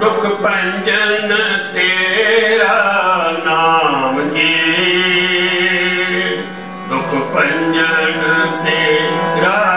ਦੁਖ ਭੰਜਨ ਤੇਰਾ ਨਾਮ ਜੀ। ਦੁਖ ਭੰਜਨ ਤੇਰਾ